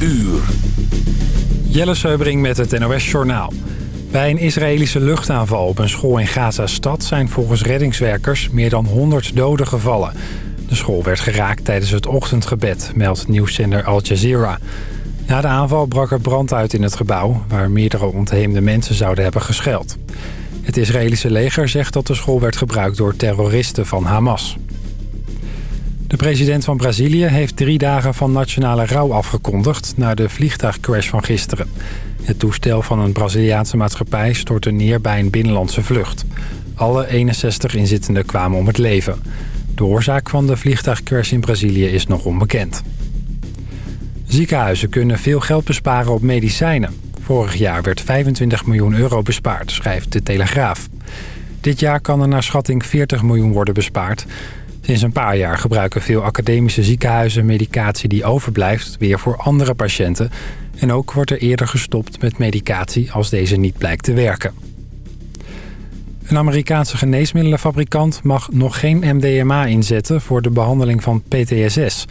uur. Jelle Seubring met het NOS Journaal. Bij een Israëlische luchtaanval op een school in Gaza-stad... zijn volgens reddingswerkers meer dan 100 doden gevallen. De school werd geraakt tijdens het ochtendgebed, meldt nieuwszender Al Jazeera. Na de aanval brak er brand uit in het gebouw... waar meerdere ontheemde mensen zouden hebben gescheld. Het Israëlische leger zegt dat de school werd gebruikt door terroristen van Hamas. De president van Brazilië heeft drie dagen van nationale rouw afgekondigd... na de vliegtuigcrash van gisteren. Het toestel van een Braziliaanse maatschappij stortte neer bij een binnenlandse vlucht. Alle 61 inzittenden kwamen om het leven. De oorzaak van de vliegtuigcrash in Brazilië is nog onbekend. Ziekenhuizen kunnen veel geld besparen op medicijnen. Vorig jaar werd 25 miljoen euro bespaard, schrijft De Telegraaf. Dit jaar kan er naar schatting 40 miljoen worden bespaard... Sinds een paar jaar gebruiken veel academische ziekenhuizen medicatie die overblijft weer voor andere patiënten. En ook wordt er eerder gestopt met medicatie als deze niet blijkt te werken. Een Amerikaanse geneesmiddelenfabrikant mag nog geen MDMA inzetten voor de behandeling van PTSS.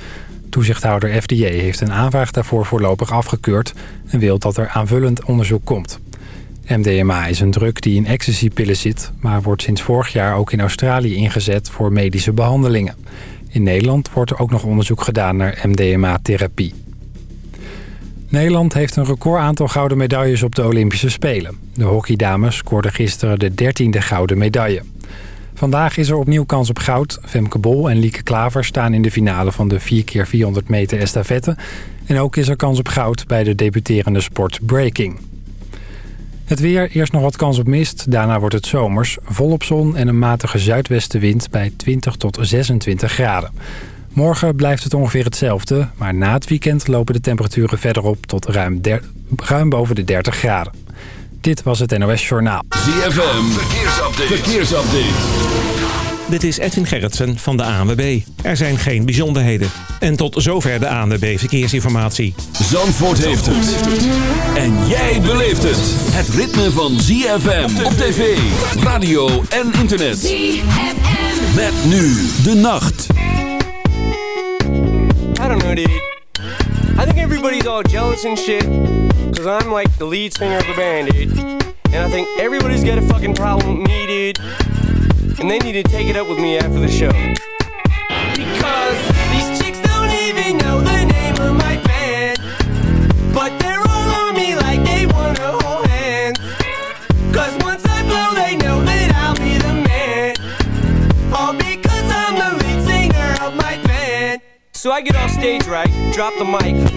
Toezichthouder FDA heeft een aanvraag daarvoor voorlopig afgekeurd en wil dat er aanvullend onderzoek komt. MDMA is een druk die in ecstasypillen zit... maar wordt sinds vorig jaar ook in Australië ingezet voor medische behandelingen. In Nederland wordt er ook nog onderzoek gedaan naar MDMA-therapie. Nederland heeft een record aantal gouden medailles op de Olympische Spelen. De hockeydames scoorden gisteren de 13e gouden medaille. Vandaag is er opnieuw kans op goud. Femke Bol en Lieke Klaver staan in de finale van de 4x400 meter estafette. En ook is er kans op goud bij de debuterende sport breaking. Het weer, eerst nog wat kans op mist. Daarna wordt het zomers, volop zon en een matige zuidwestenwind bij 20 tot 26 graden. Morgen blijft het ongeveer hetzelfde, maar na het weekend lopen de temperaturen verder op tot ruim, ruim boven de 30 graden. Dit was het NOS Journaal. ZFM, verkeersupdate. verkeersupdate. Dit is Edwin Gerritsen van de ANWB. Er zijn geen bijzonderheden. En tot zover de ANWB Verkeersinformatie. Zandvoort heeft het. En jij beleeft het. Het ritme van ZFM op tv, radio en internet. ZFM. Met nu de nacht. I don't know, dude. I think everybody's all jealous and shit. Cause I'm like the lead singer of the band, dude. And I think everybody's got a fucking problem with me, dude. And they need to take it up with me after the show. Because these chicks don't even know the name of my band, but they're all on me like they wanna hold hands. Cause once I blow, they know that I'll be the man. All because I'm the lead singer of my band. So I get off stage right, drop the mic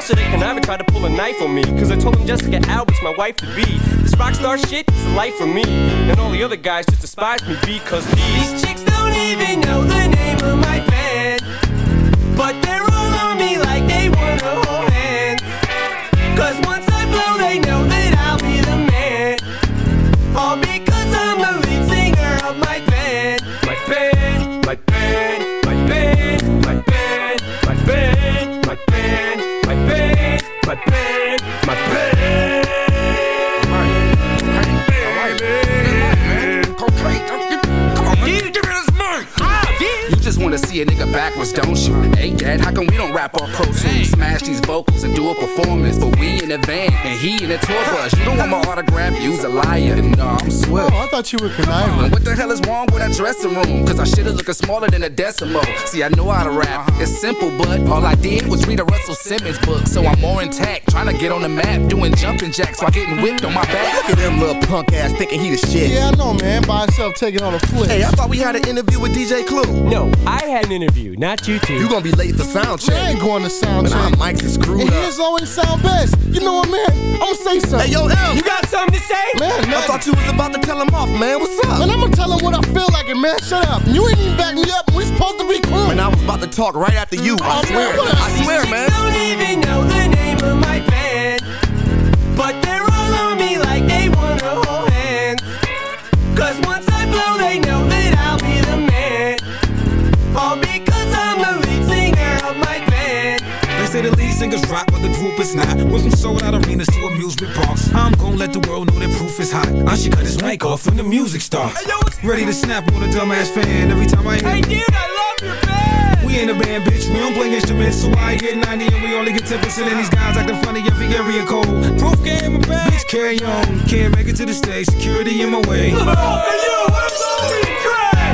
Yesterday, Canava tried to pull a knife on me. Cause I told him Jessica Alba's my wife to be. This rock star shit is life for me. And all the other guys just despise me because these, these chicks don't even know the name of my band. But thought you were conniving. What the hell is wrong with that dressing room? Cause our shit is looking smaller than a decimal. See, I know how to rap. It's simple, but all I did was read a Russell Simmons book. So I'm more intact, trying to get on the map, doing jumping jacks while getting whipped on my back. Look at them little punk ass thinking he the shit. Yeah, I know, man. By himself taking on a flip. Hey, I thought we had an interview with DJ Clue. No, I had an interview, not you two. You gonna be late for sound check. I ain't going to sound check. Our mics is screwed and up. His always sound best. You know what, man? I'ma say something. Hey, yo, M. You got something to say? Man, man. I thought you was about to tell him off, man. What's up? And I'ma tell him what I feel like, and man, shut up. You ain't even back me up. We supposed to be cool. Man, I was about to talk right after you. I oh, swear. Man, I swear, man. don't even know the name of my is not. Went from sold out arenas to amusement parks. I'm gon' let the world know that proof is hot. I should cut this mic off when the music starts. Ready to snap on a dumbass fan every time I hear. Hey, dude, I love your band. We ain't a band, bitch. We don't play instruments, so I get 90 and we only get 10% of these guys acting funny every area code. Proof game, my bad. Bitch, carry on. Can't make it to the stage. Security in my way.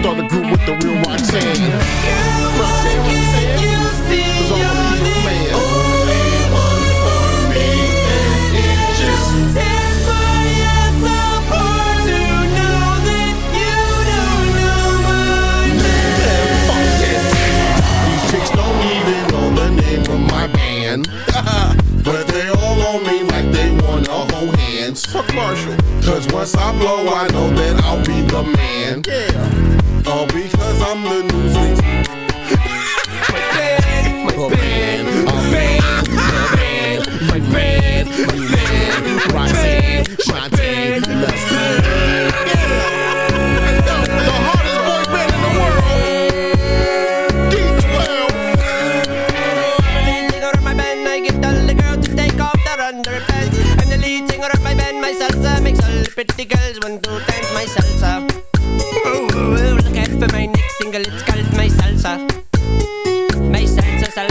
start a group with the real Roxanne. Roxanne, Roxanne. Cause a man. Only one for me, and it just fuck this. These chicks don't even know the name of my band. but they all on me like they wanna hold hands. Fuck Marshall. Cause once I blow, I know that I'll be the man. Yeah. All because I'm the new thing. My band, my band, my band, my band, my band, my band, Roxanne, Shantae, let's go. Let's go. The hardest boy band in the world. D12. lead singer of my band, I get all the girls to take off their underpants. I'm the lead singer of my band, my salsa makes all the pretty girls want to dance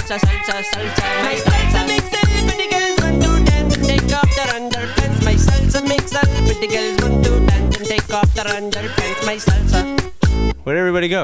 salsa, salsa, salsa, my salsa makes all pretty girls want to dance and take off their underpants. My salsa makes all pretty girls want to dance and take off their underpants. My salsa. Where'd everybody go?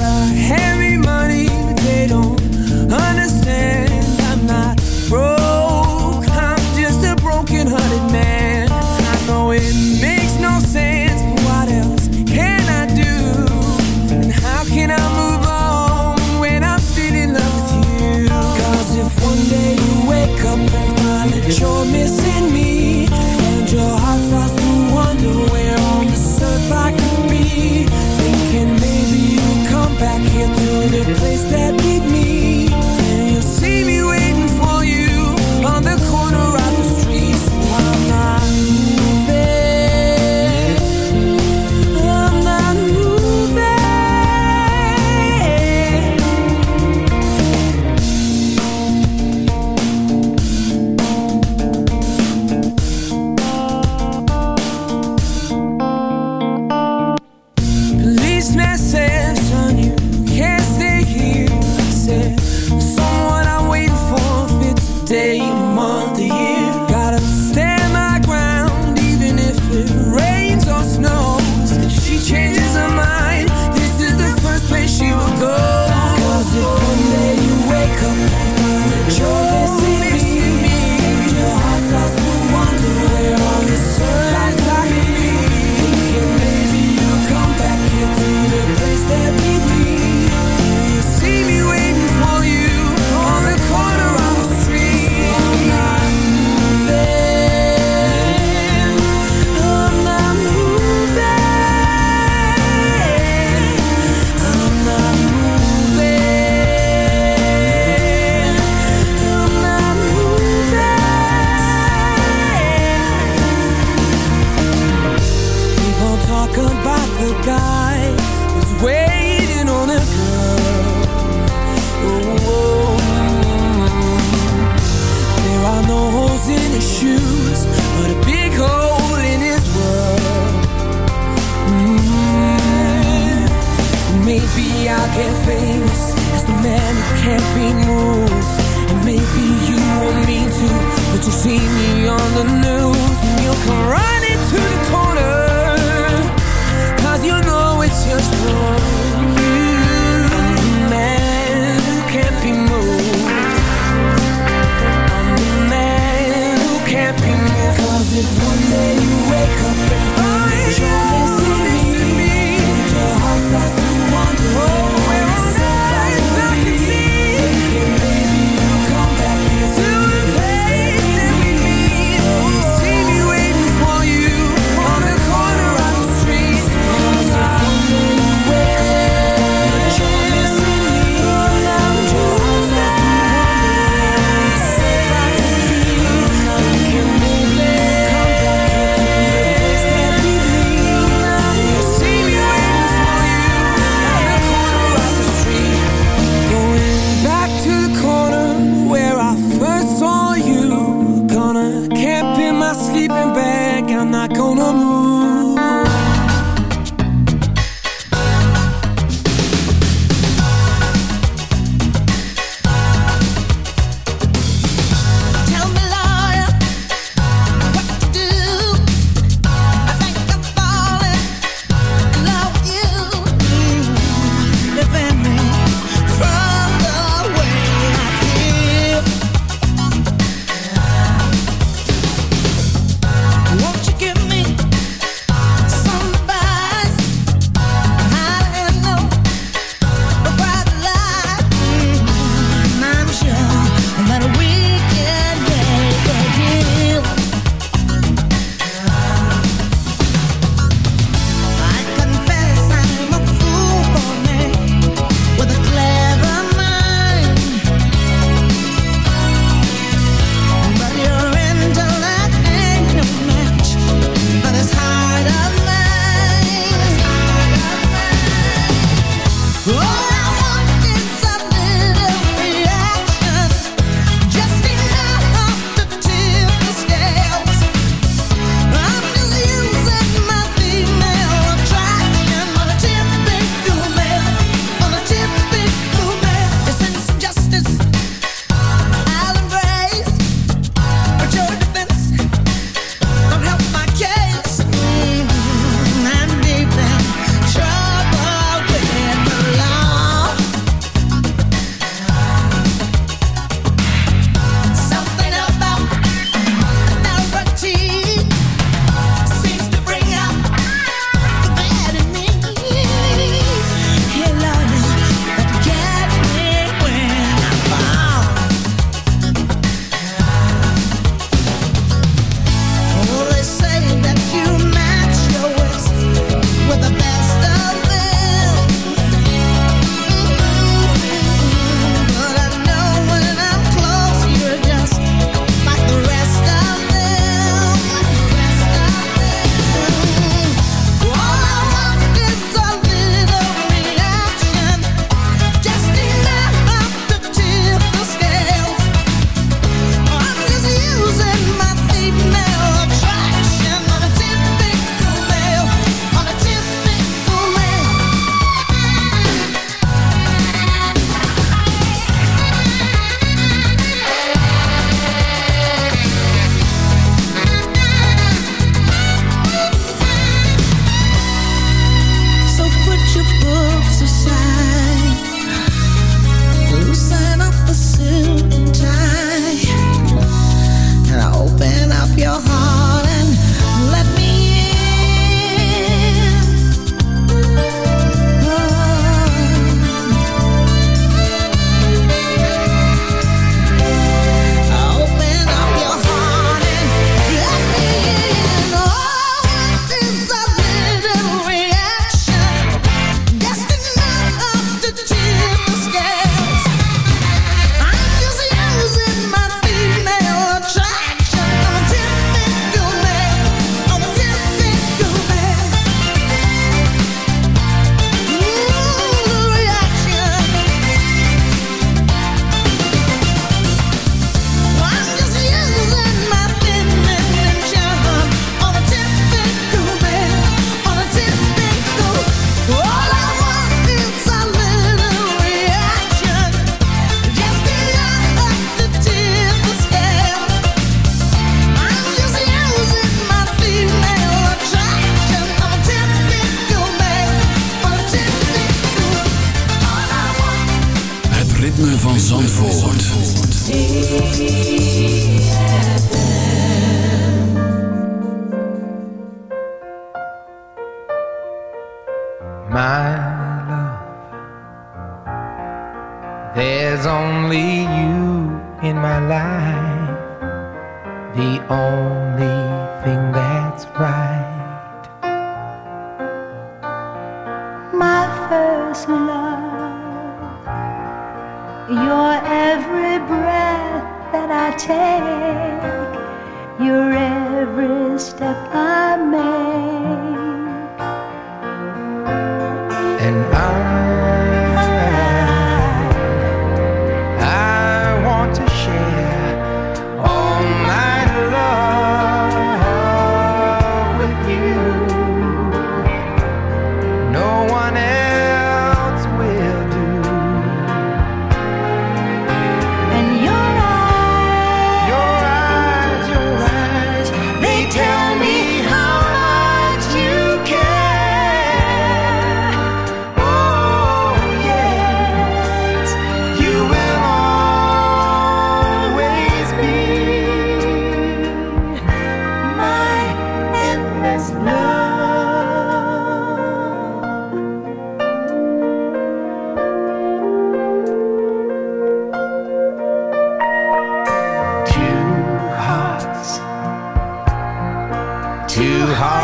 like I'm not gonna move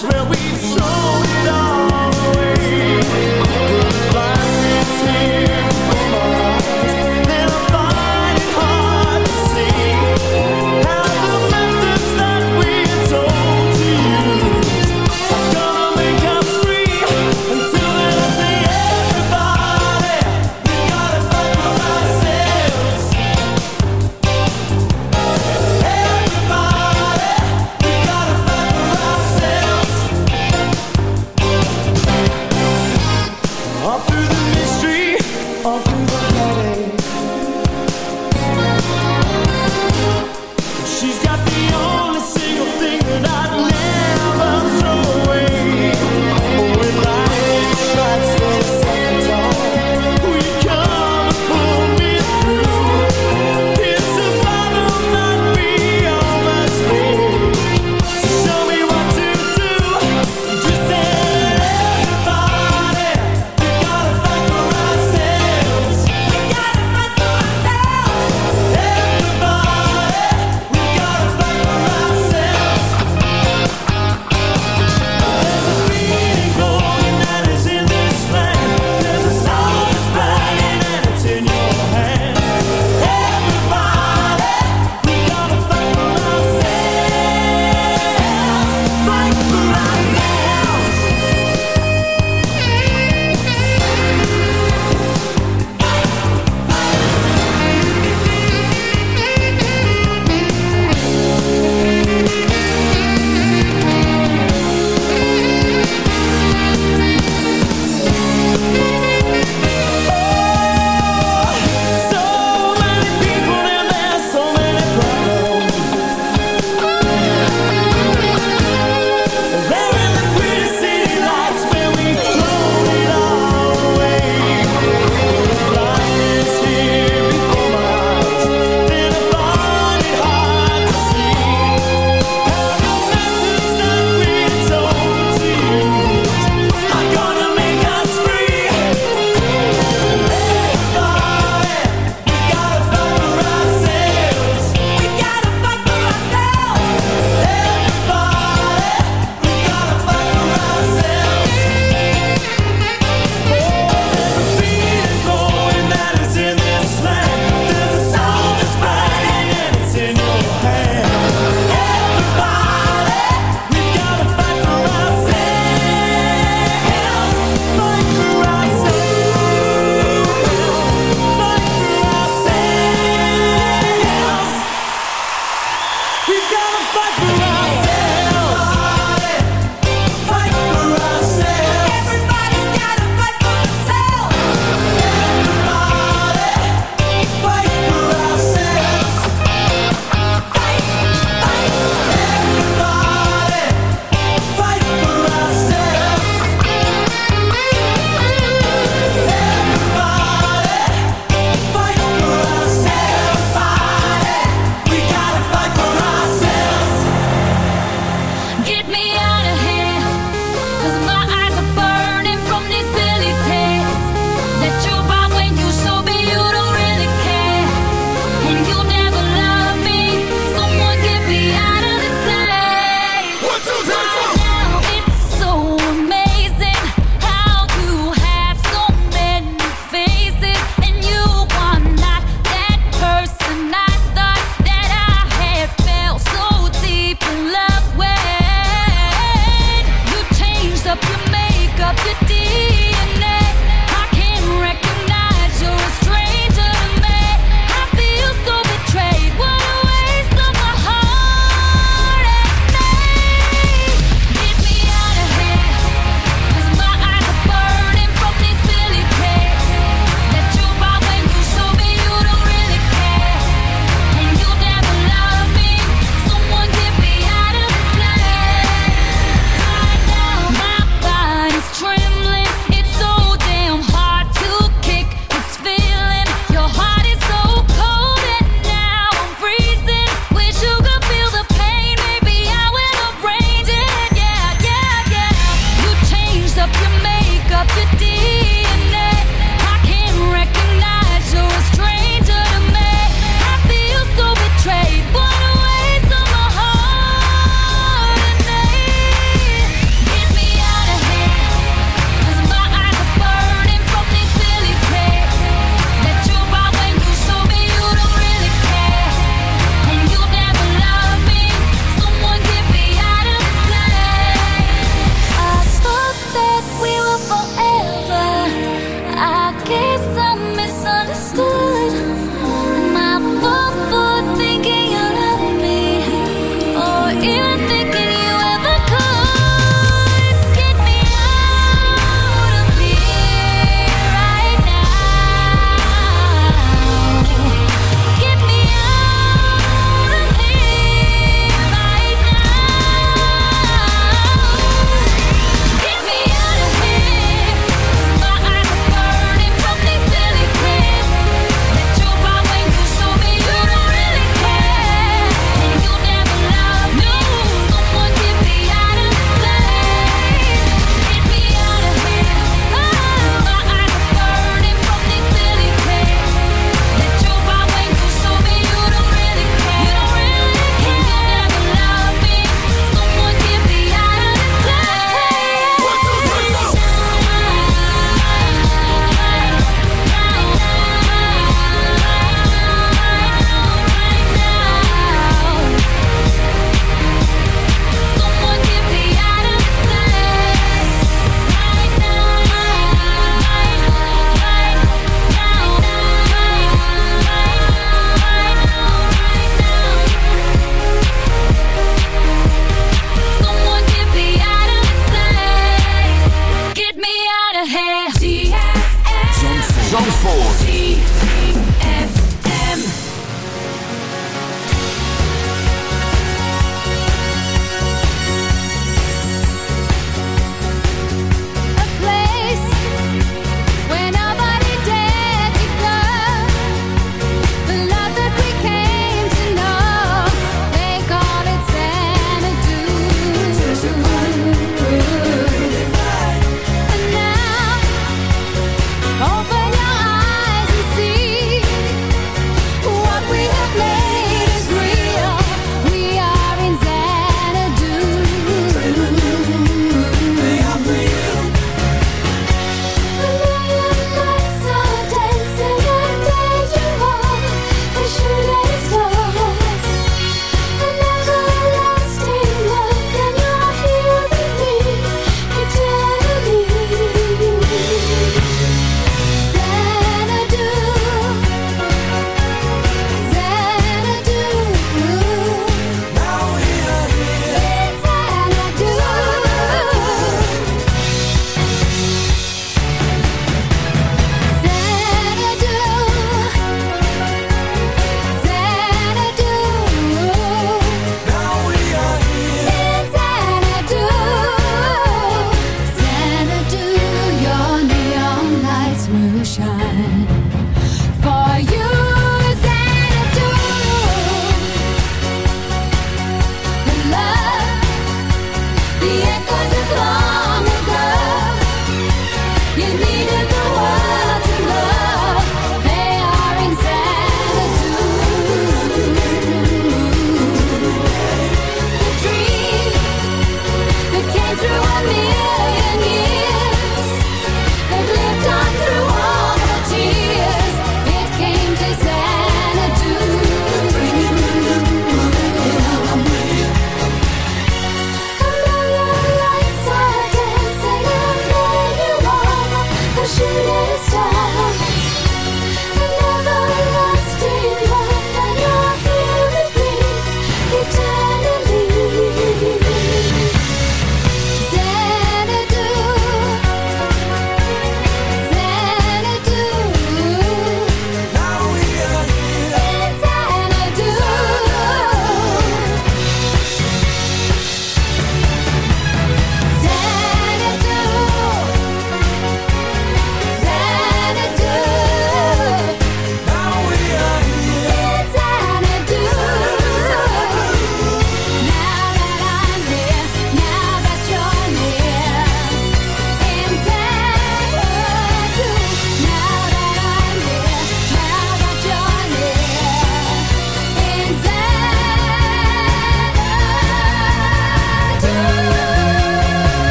That's where we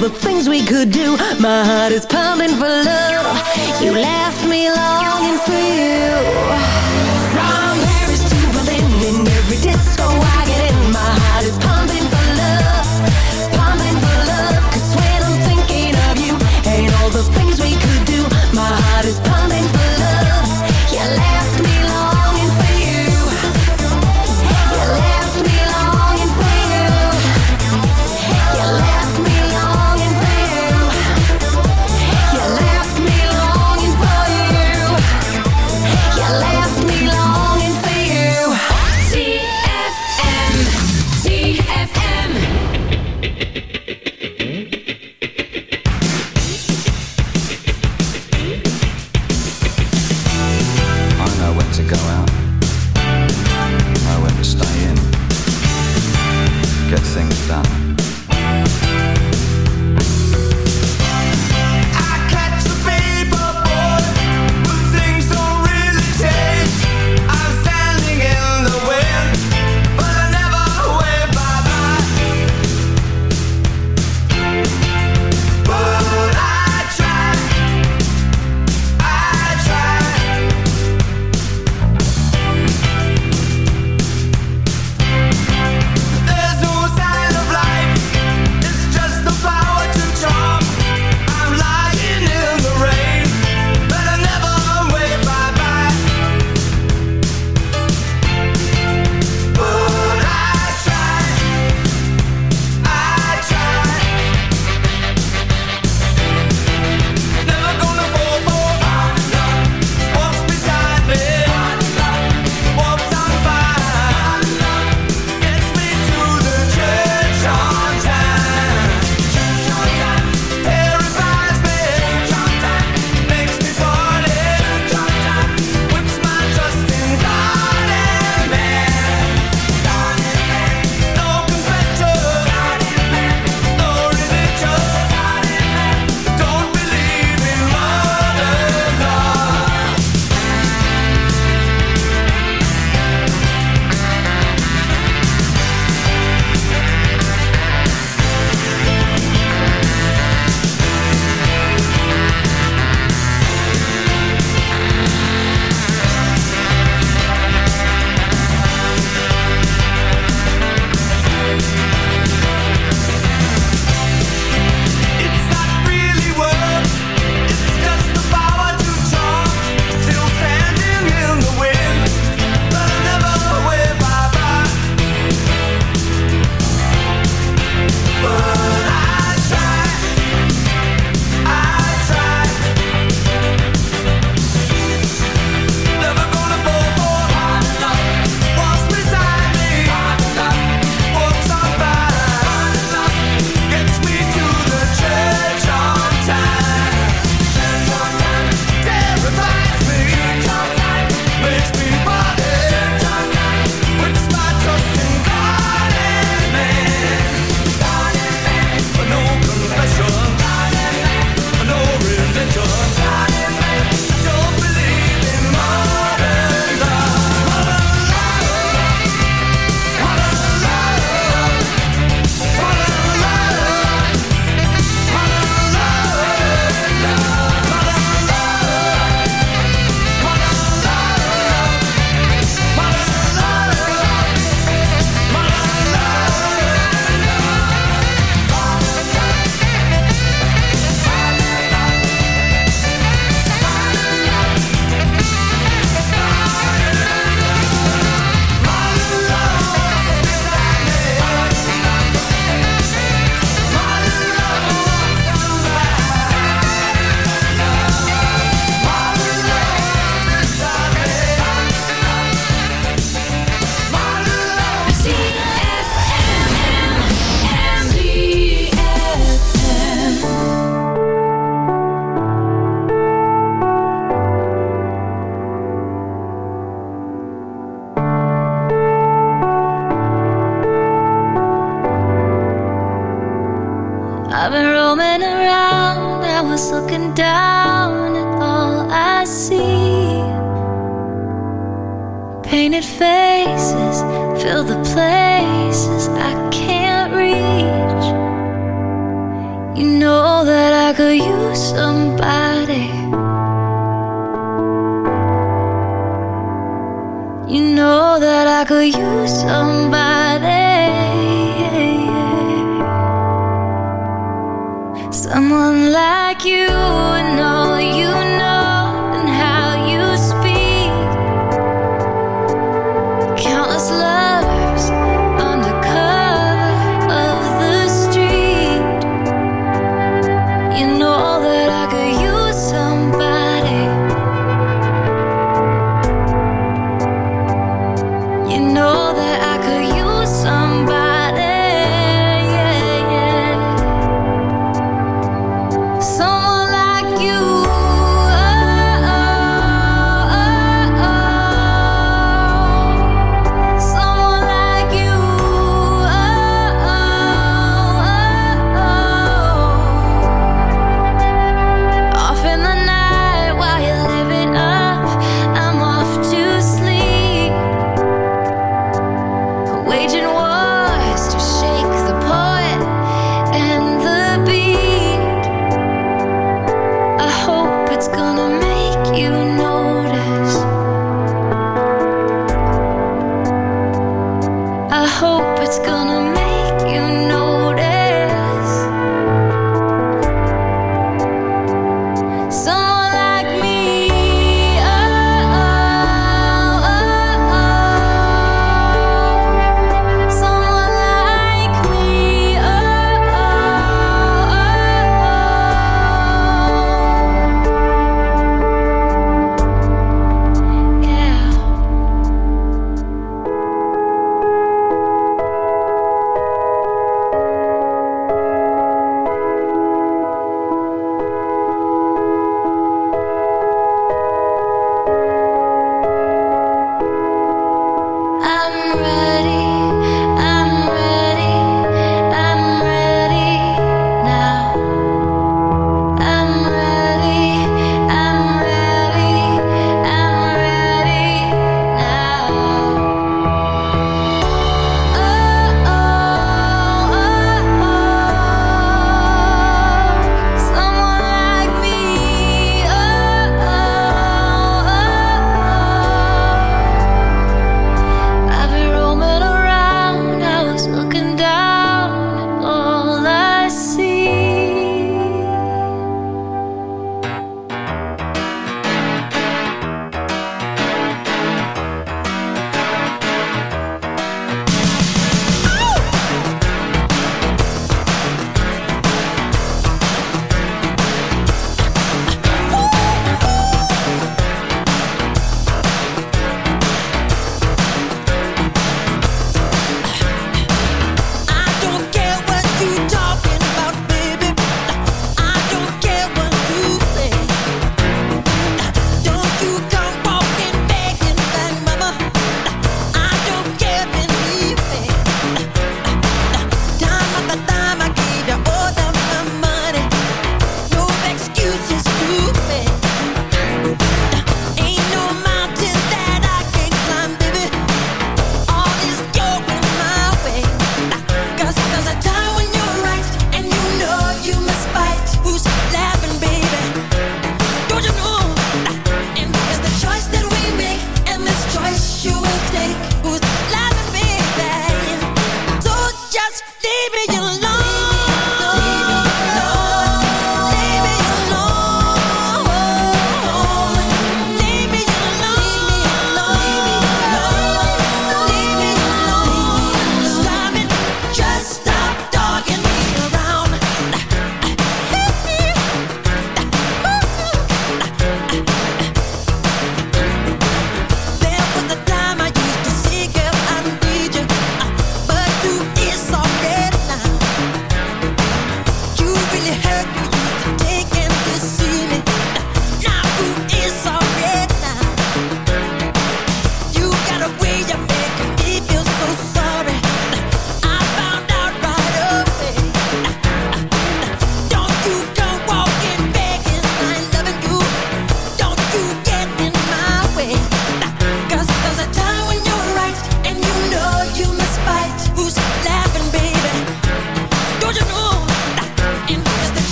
the things we could do. My heart is pounding for love. You left me longing for you. From Paris to Berlin, in every disco I get in, my heart is pumping.